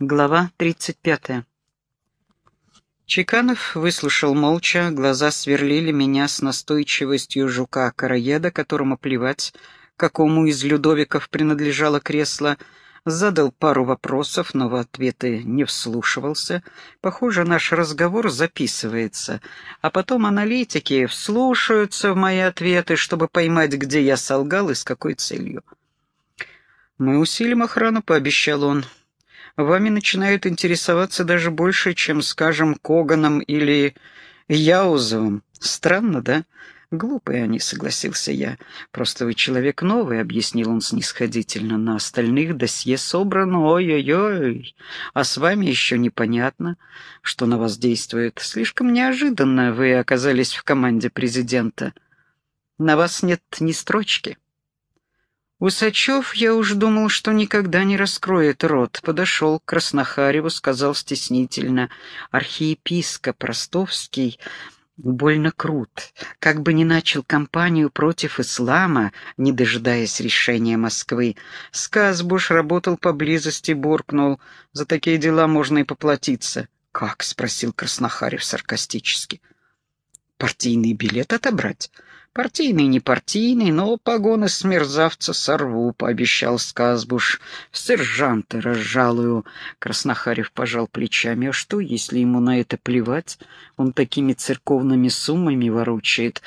Глава 35. Чеканов выслушал молча, глаза сверлили меня с настойчивостью жука-караеда, которому плевать, какому из Людовиков принадлежало кресло, задал пару вопросов, но в ответы не вслушивался. Похоже, наш разговор записывается, а потом аналитики вслушаются в мои ответы, чтобы поймать, где я солгал и с какой целью. «Мы усилим охрану», — пообещал он вами начинают интересоваться даже больше, чем, скажем, Коганом или Яузовым. Странно, да? Глупые они, согласился я. Просто вы человек новый, объяснил он снисходительно. На остальных досье собрано, ой-ой-ой. А с вами еще непонятно, что на вас действует. Слишком неожиданно вы оказались в команде президента. На вас нет ни строчки. Усачев, я уж думал, что никогда не раскроет рот. Подошел к Краснохареву, сказал стеснительно. Архиепископ Ростовский больно крут. Как бы ни начал кампанию против ислама, не дожидаясь решения Москвы. Сказбуш работал поблизости, буркнул. За такие дела можно и поплатиться. «Как?» — спросил Краснохарев саркастически. «Партийный билет отобрать?» Партийный, не партийный, но погоны с мерзавца сорву, пообещал Сказбуш. Сержанты разжалую. Краснохарев пожал плечами. А что, если ему на это плевать? Он такими церковными суммами ворочает.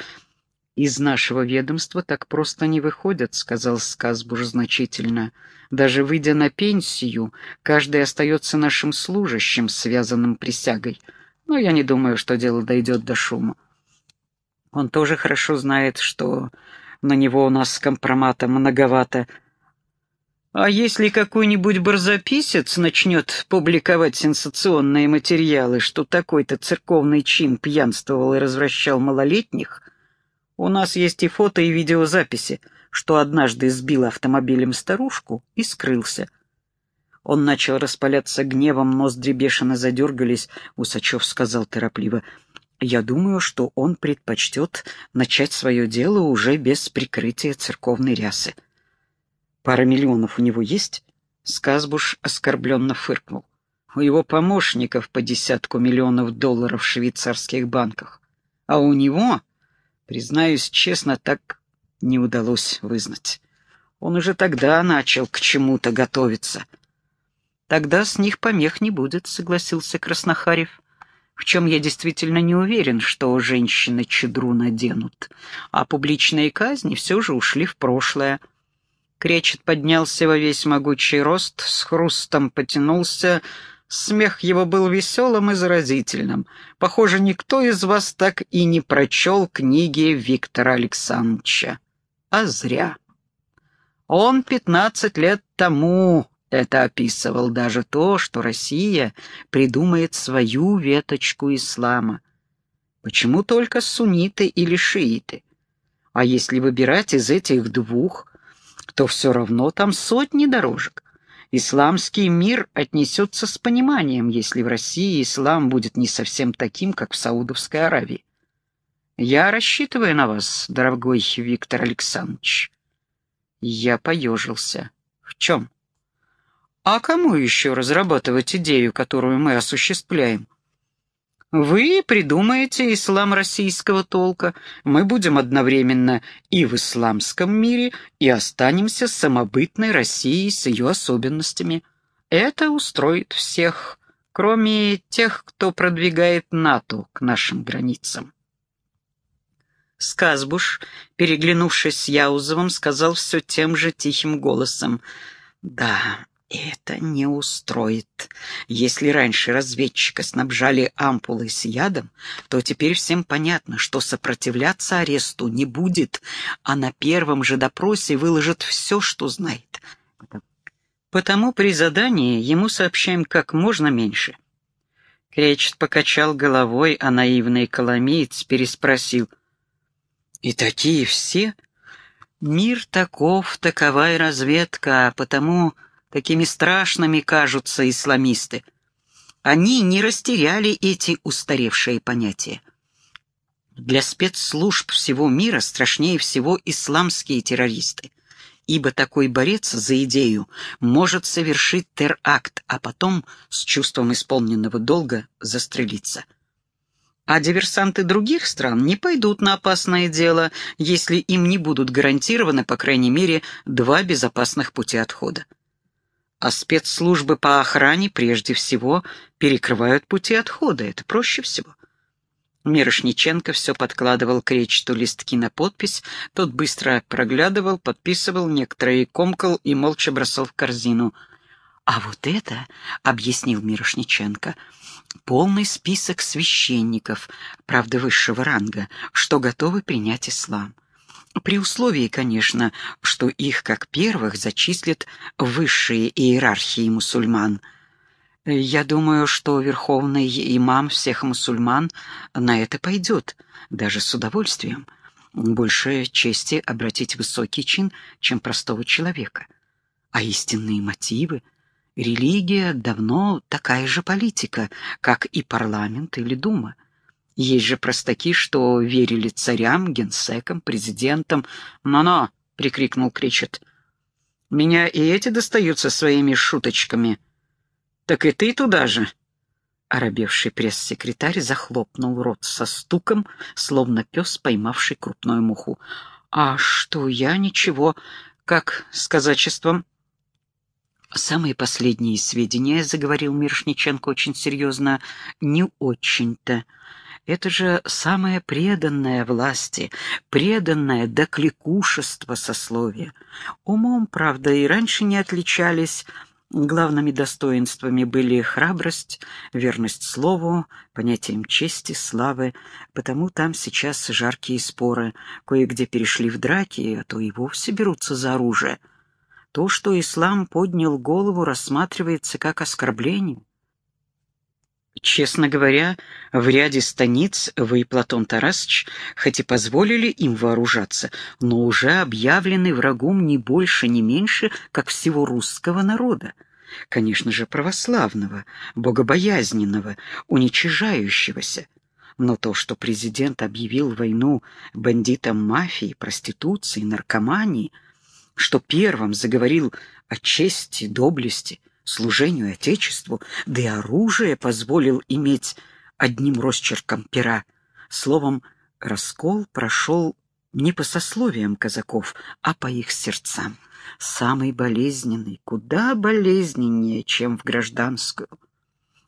«Из нашего ведомства так просто не выходят», — сказал Сказбуш значительно. «Даже выйдя на пенсию, каждый остается нашим служащим, связанным присягой. Но я не думаю, что дело дойдет до шума. Он тоже хорошо знает, что на него у нас компромата многовато. А если какой-нибудь барзаписец начнет публиковать сенсационные материалы, что такой-то церковный чин пьянствовал и развращал малолетних, у нас есть и фото, и видеозаписи, что однажды сбил автомобилем старушку и скрылся. Он начал распаляться гневом, ноздри бешено задергались. Усачев сказал торопливо — я думаю, что он предпочтет начать свое дело уже без прикрытия церковной рясы. Пара миллионов у него есть? Сказбуш оскорбленно фыркнул. У его помощников по десятку миллионов долларов в швейцарских банках. А у него, признаюсь честно, так не удалось вызнать. Он уже тогда начал к чему-то готовиться. Тогда с них помех не будет, согласился Краснохарев в чем я действительно не уверен, что женщины чедру наденут, а публичные казни все же ушли в прошлое. Кречет поднялся во весь могучий рост, с хрустом потянулся, смех его был веселым и заразительным. Похоже, никто из вас так и не прочел книги Виктора Александровича. А зря. Он пятнадцать лет тому это описывал даже то, что Россия придумает свою веточку ислама. Почему только сунниты или шииты? А если выбирать из этих двух, то все равно там сотни дорожек. Исламский мир отнесется с пониманием, если в России ислам будет не совсем таким, как в Саудовской Аравии. Я рассчитываю на вас, дорогой Виктор Александрович. Я поежился. В чем? А кому еще разрабатывать идею, которую мы осуществляем? Вы придумаете ислам российского толка, мы будем одновременно и в исламском мире, и останемся самобытной Россией с ее особенностями. Это устроит всех, кроме тех, кто продвигает НАТО к нашим границам. Сказбуш, переглянувшись с Яузовым, сказал все тем же тихим голосом. «Да, это не устроит. Если раньше разведчика снабжали ампулой с ядом, то теперь всем понятно, что сопротивляться аресту не будет, а на первом же допросе выложит все, что знает. Потому при задании ему сообщаем как можно меньше. Кречет покачал головой, а наивный коломеец переспросил. «И такие все? Мир таков, такова и разведка, а потому...» Такими страшными кажутся исламисты. Они не растеряли эти устаревшие понятия. Для спецслужб всего мира страшнее всего исламские террористы. ибо такой борец за идею может совершить теракт, а потом с чувством исполненного долга застрелиться. А диверсанты других стран не пойдут на опасное дело, если им не будут гарантированы, по крайней мере, два безопасных пути отхода. А спецслужбы по охране прежде всего перекрывают пути отхода, это проще всего. Мирошниченко все подкладывал к речету листки на подпись, тот быстро проглядывал, подписывал, некоторые комкал и молча бросал в корзину. «А вот это, — объяснил Мирошниченко, — полный список священников, правда, высшего ранга, что готовы принять ислам. При условии, конечно, что их, как первых, зачислят высшие иерархии мусульман — я думаю, что верховный имам всех мусульман на это пойдет, даже с удовольствием. Больше чести обратить высокий чин, чем простого человека. А истинные мотивы? Религия давно такая же политика, как и парламент или дума. Есть же простаки, что верили царям, генсекам, президентам. «Но-но!» — прикрикнул Кричет. «Меня и эти достаются своими шуточками». «Так и ты туда же?» Оробевший пресс-секретарь захлопнул рот со стуком, словно пес, поймавший крупную муху. «А что, я ничего, как с казачеством?» «Самые последние сведения», — заговорил Миршниченко очень серьезно, — «не очень-то. Это же самое преданное власти, преданное до кликушества сословия. Умом, правда, и раньше не отличались, Главными достоинствами были храбрость, верность слову, понятием чести, славы, потому там сейчас жаркие споры, кое-где перешли в драки, а то и вовсе берутся за оружие. То, что ислам поднял голову, рассматривается как оскорбление. Честно говоря, в ряде станиц вы, Платон Тарасович, хоть и позволили им вооружаться, но уже объявлены врагом не больше, не меньше, как всего русского народа. Конечно же, православного, богобоязненного, уничижающегося. Но то, что президент объявил войну бандитам мафии, проституции, наркомании, что первым заговорил о чести, доблести, служению Отечеству, да и оружие позволил иметь одним росчерком пера. Словом, раскол прошел не по сословиям казаков, а по их сердцам. Самый болезненный, куда болезненнее, чем в гражданскую.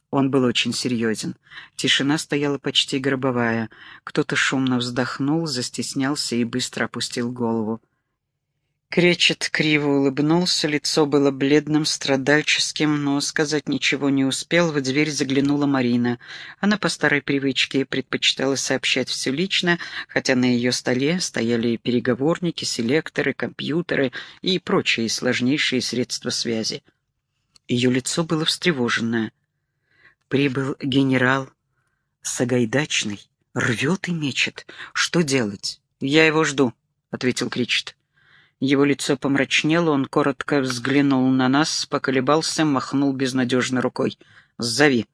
Он был очень серьезен. Тишина стояла почти гробовая. Кто-то шумно вздохнул, застеснялся и быстро опустил голову. Кречет криво улыбнулся, лицо было бледным, страдальческим, но сказать ничего не успел, в дверь заглянула Марина. Она по старой привычке предпочитала сообщать все лично, хотя на ее столе стояли переговорники, селекторы, компьютеры и прочие сложнейшие средства связи. Ее лицо было встревоженное. Прибыл генерал Сагайдачный, рвет и мечет. Что делать? «Я его жду», — ответил Кричет. Его лицо помрачнело, он коротко взглянул на нас, поколебался, махнул безнадежно рукой. «Зови».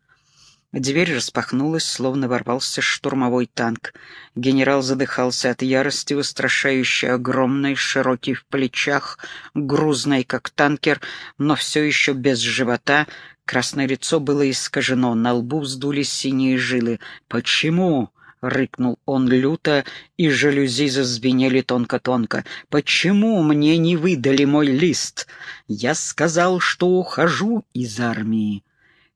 Дверь распахнулась, словно ворвался штурмовой танк. Генерал задыхался от ярости, устрашающей огромной, широкий в плечах, грузной, как танкер, но все еще без живота. Красное лицо было искажено, на лбу вздулись синие жилы. «Почему?» — рыкнул он люто, и жалюзи зазвенели тонко-тонко. «Почему мне не выдали мой лист? Я сказал, что ухожу из армии».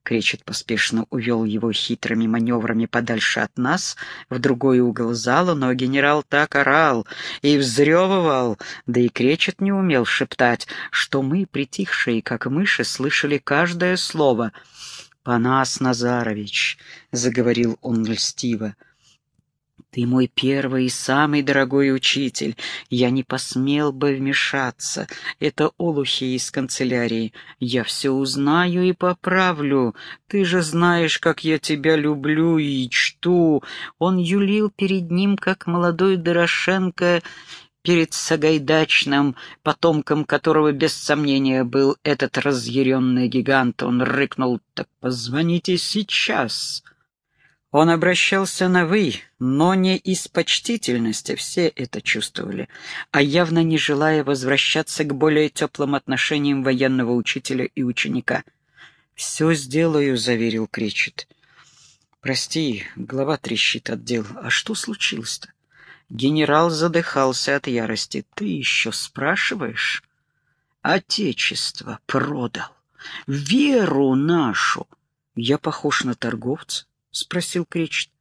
Кречет поспешно увел его хитрыми маневрами подальше от нас, в другой угол зала, но генерал так орал и взрёвывал, да и Кречет не умел шептать, что мы, притихшие, как мыши, слышали каждое слово. «Панас Назарович», — заговорил он льстиво, — ты мой первый и самый дорогой учитель. Я не посмел бы вмешаться. Это олухи из канцелярии. Я все узнаю и поправлю. Ты же знаешь, как я тебя люблю и чту. Он юлил перед ним, как молодой Дорошенко перед Сагайдачным, потомком которого без сомнения был этот разъяренный гигант. Он рыкнул «Так позвоните сейчас». Он обращался на «вы», но не из почтительности, все это чувствовали, а явно не желая возвращаться к более теплым отношениям военного учителя и ученика. «Все сделаю», — заверил Кречет. «Прости, голова трещит от дел. А что случилось-то?» Генерал задыхался от ярости. «Ты еще спрашиваешь?» «Отечество продал. Веру нашу. Я похож на торговца?» — спросил Кречет.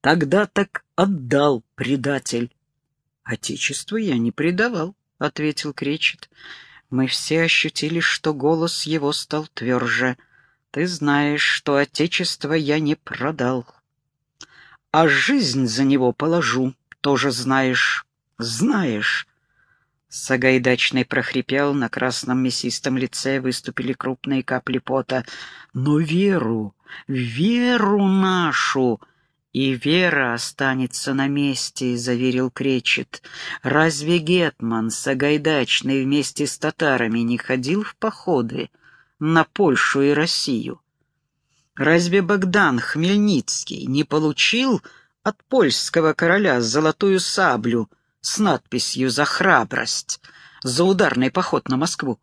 «Тогда так отдал предатель». «Отечество я не предавал», — ответил Кречет. Мы все ощутили, что голос его стал тверже. «Ты знаешь, что отечество я не продал. А жизнь за него положу, тоже знаешь. Знаешь». Сагайдачный прохрипел, на красном мясистом лице выступили крупные капли пота. «Но веру, веру нашу!» «И вера останется на месте», — заверил Кречет. «Разве Гетман Сагайдачный вместе с татарами не ходил в походы на Польшу и Россию? Разве Богдан Хмельницкий не получил от польского короля золотую саблю — с надписью «За храбрость», за ударный поход на Москву.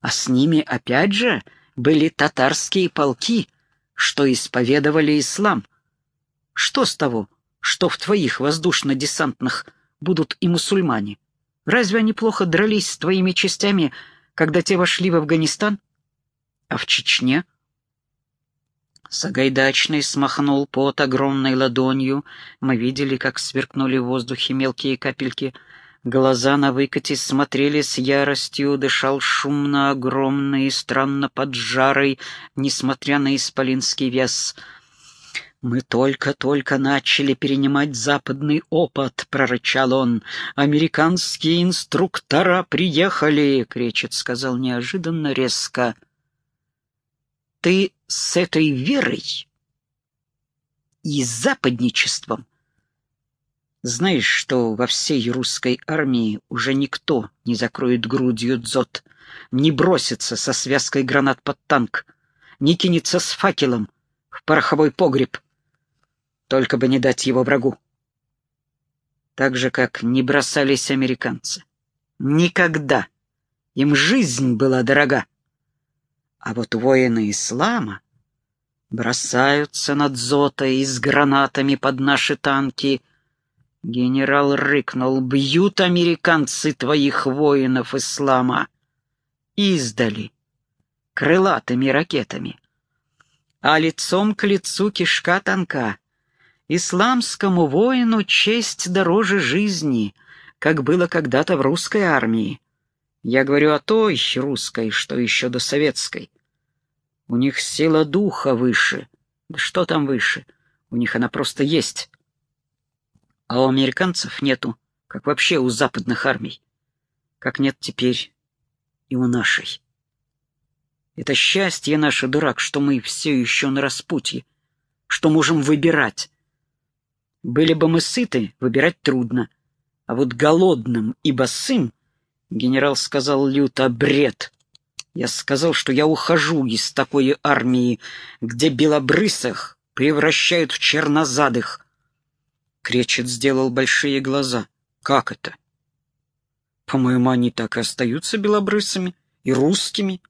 А с ними опять же были татарские полки, что исповедовали ислам. Что с того, что в твоих воздушно-десантных будут и мусульмане? Разве они плохо дрались с твоими частями, когда те вошли в Афганистан? А в Чечне? Сагайдачный смахнул пот огромной ладонью. Мы видели, как сверкнули в воздухе мелкие капельки. Глаза на выкате смотрели с яростью, дышал шумно, огромный и странно поджарый, несмотря на исполинский вес. «Мы только-только начали перенимать западный опыт», — прорычал он. «Американские инструктора приехали», — Кречет сказал неожиданно резко. «Ты с этой верой и западничеством. Знаешь, что во всей русской армии уже никто не закроет грудью дзот, не бросится со связкой гранат под танк, не кинется с факелом в пороховой погреб, только бы не дать его врагу. Так же, как не бросались американцы. Никогда. Им жизнь была дорога. А вот воины ислама бросаются над Зотой с гранатами под наши танки. Генерал рыкнул, бьют американцы твоих воинов ислама. Издали, крылатыми ракетами. А лицом к лицу кишка танка. Исламскому воину честь дороже жизни, как было когда-то в русской армии. Я говорю о той русской, что еще до советской. У них сила духа выше. Да что там выше? У них она просто есть. А у американцев нету, как вообще у западных армий. Как нет теперь и у нашей. Это счастье наше, дурак, что мы все еще на распутье, что можем выбирать. Были бы мы сыты, выбирать трудно. А вот голодным и босым, генерал сказал люто, бред. Я сказал, что я ухожу из такой армии, где белобрысых превращают в чернозадых. Кречет сделал большие глаза. Как это? По-моему, они так и остаются белобрысыми и русскими.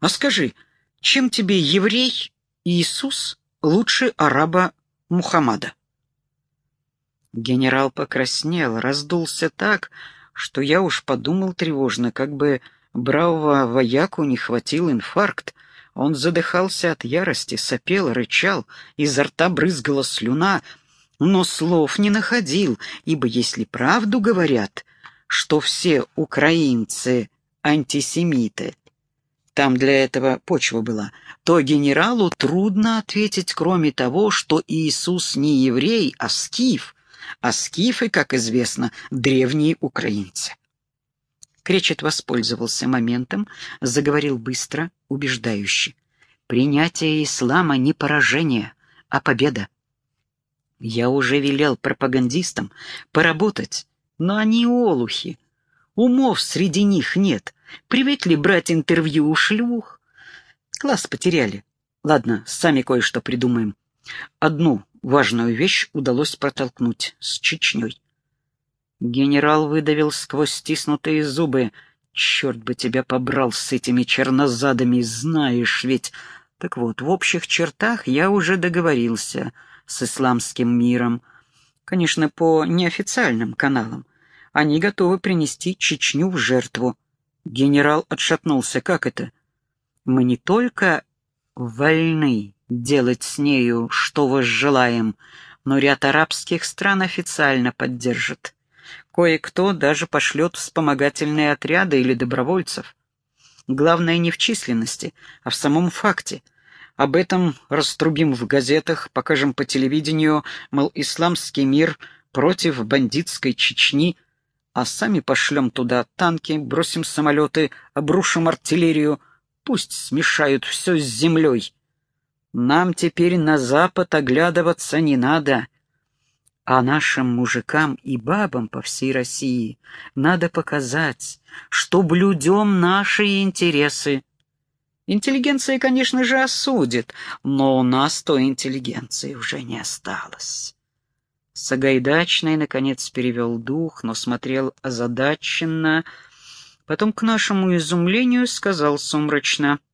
А скажи, чем тебе еврей Иисус лучше араба Мухаммада? Генерал покраснел, раздулся так, что я уж подумал тревожно, как бы Бравого вояку не хватил инфаркт. Он задыхался от ярости, сопел, рычал, изо рта брызгала слюна, но слов не находил, ибо если правду говорят, что все украинцы антисемиты, там для этого почва была, то генералу трудно ответить, кроме того, что Иисус не еврей, а скиф, а скифы, как известно, древние украинцы. Кречет воспользовался моментом, заговорил быстро, убеждающе. «Принятие ислама не поражение, а победа. Я уже велел пропагандистам поработать, но они олухи. Умов среди них нет. Привыкли брать интервью у шлюх. Класс потеряли. Ладно, сами кое-что придумаем. Одну важную вещь удалось протолкнуть с Чечней. Генерал выдавил сквозь стиснутые зубы. «Черт бы тебя побрал с этими чернозадами, знаешь ведь...» Так вот, в общих чертах я уже договорился с исламским миром. Конечно, по неофициальным каналам. Они готовы принести Чечню в жертву. Генерал отшатнулся. Как это? Мы не только вольны делать с нею, что возжелаем, но ряд арабских стран официально поддержит. Кое-кто даже пошлет вспомогательные отряды или добровольцев. Главное не в численности, а в самом факте. Об этом раструбим в газетах, покажем по телевидению, мол, исламский мир против бандитской Чечни, а сами пошлем туда танки, бросим самолеты, обрушим артиллерию, пусть смешают все с землей. Нам теперь на запад оглядываться не надо, а нашим мужикам и бабам по всей России надо показать, что блюдем наши интересы. Интеллигенция, конечно же, осудит, но у нас той интеллигенции уже не осталось. Сагайдачный, наконец, перевел дух, но смотрел озадаченно, потом, к нашему изумлению, сказал сумрачно —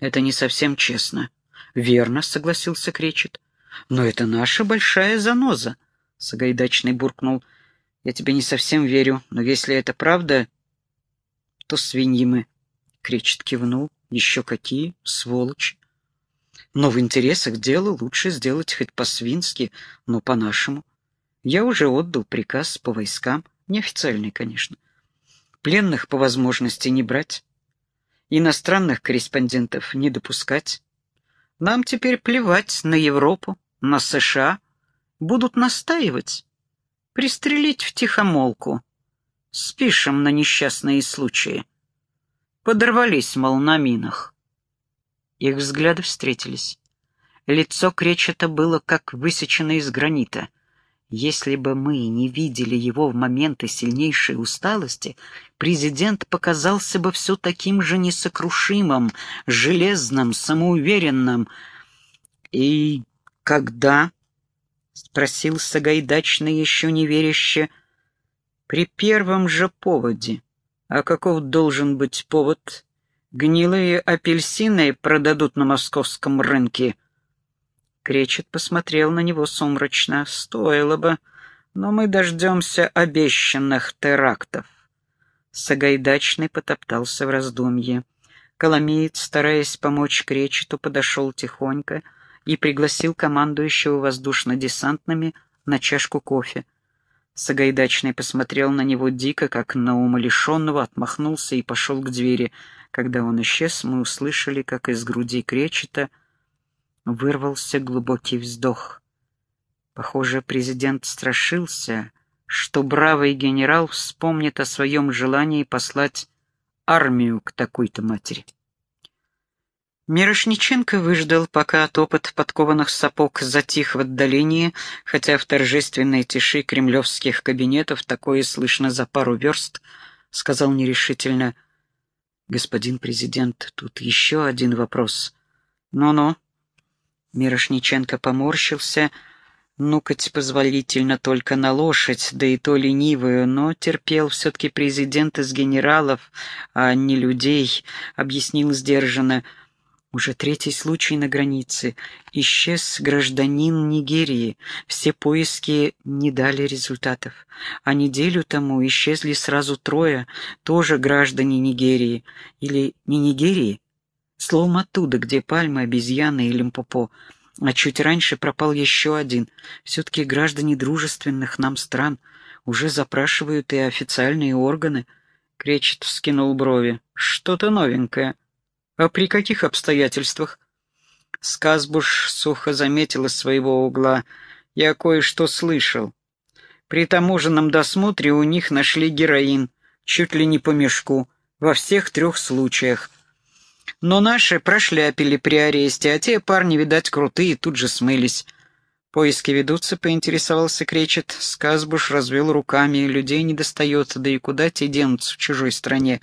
это не совсем честно. Верно, согласился Кречет. Но это наша большая заноза. Сагайдачный буркнул. Я тебе не совсем верю, но если это правда, то свиньи мы. Кречет кивнул. Еще какие, сволочь. Но в интересах дела лучше сделать хоть по-свински, но по-нашему. Я уже отдал приказ по войскам, неофициальный, конечно. Пленных по возможности не брать иностранных корреспондентов не допускать. Нам теперь плевать на Европу, на США. Будут настаивать. Пристрелить в тихомолку. Спишем на несчастные случаи. Подорвались, мол, на минах. Их взгляды встретились. Лицо Кречета было как высечено из гранита. Если бы мы не видели его в моменты сильнейшей усталости, президент показался бы все таким же несокрушимым, железным, самоуверенным. «И когда?» — спросил Сагайдачный, еще не веряще. «При первом же поводе. А каков должен быть повод? Гнилые апельсины продадут на московском рынке». Кречет посмотрел на него сумрачно. «Стоило бы, но мы дождемся обещанных терактов». Сагайдачный потоптался в раздумье. Коломеец, стараясь помочь Кречету, подошел тихонько и пригласил командующего воздушно-десантными на чашку кофе. Сагайдачный посмотрел на него дико, как на умалишенного, отмахнулся и пошел к двери. Когда он исчез, мы услышали, как из груди Кречета — вырвался глубокий вздох. Похоже, президент страшился, что бравый генерал вспомнит о своем желании послать армию к такой-то матери. Мирошниченко выждал, пока топот подкованных сапог затих в отдалении, хотя в торжественной тиши кремлевских кабинетов такое слышно за пару верст, сказал нерешительно, «Господин президент, тут еще один вопрос». «Ну-ну», Мирошниченко поморщился, нукать позволительно только на лошадь, да и то ленивую, но терпел все-таки президент из генералов, а не людей, объяснил сдержанно. Уже третий случай на границе. Исчез гражданин Нигерии. Все поиски не дали результатов. А неделю тому исчезли сразу трое, тоже граждане Нигерии. Или не Нигерии? Словом, оттуда, где пальмы, обезьяны и лимпопо. А чуть раньше пропал еще один. Все-таки граждане дружественных нам стран уже запрашивают и официальные органы. Кречет вскинул брови. Что-то новенькое. А при каких обстоятельствах? Сказбуш сухо заметила своего угла. Я кое-что слышал. При таможенном досмотре у них нашли героин, чуть ли не по мешку, во всех трех случаях — но наши прошляпили при аресте, а те парни, видать, крутые, тут же смылись. Поиски ведутся, поинтересовался Кречет. Сказбуш развел руками, людей не достается, да и куда те денутся в чужой стране.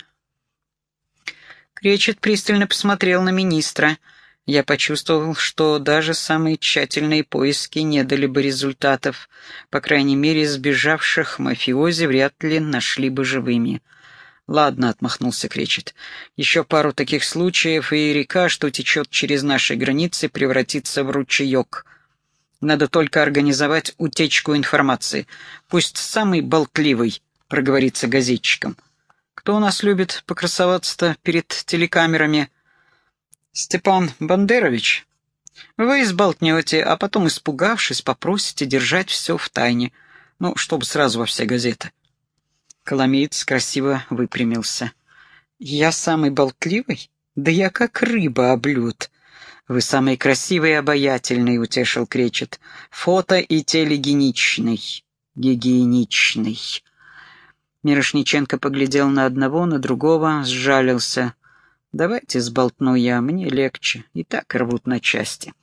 Кречет пристально посмотрел на министра. Я почувствовал, что даже самые тщательные поиски не дали бы результатов. По крайней мере, сбежавших мафиози вряд ли нашли бы живыми. «Ладно», — отмахнулся Кречет. «Еще пару таких случаев, и река, что течет через наши границы, превратится в ручеек. Надо только организовать утечку информации. Пусть самый болтливый проговорится газетчикам. Кто у нас любит покрасоваться-то перед телекамерами?» «Степан Бандерович, вы изболтнете, а потом, испугавшись, попросите держать все в тайне, ну, чтобы сразу во все газеты». Коломеец красиво выпрямился. «Я самый болтливый? Да я как рыба облюд». «Вы самый красивый и обаятельный», — утешил Кречет. «Фото и телегеничный, гигиеничный». Мирошниченко поглядел на одного, на другого, сжалился — Давайте сболтну я, мне легче, и так рвут на части.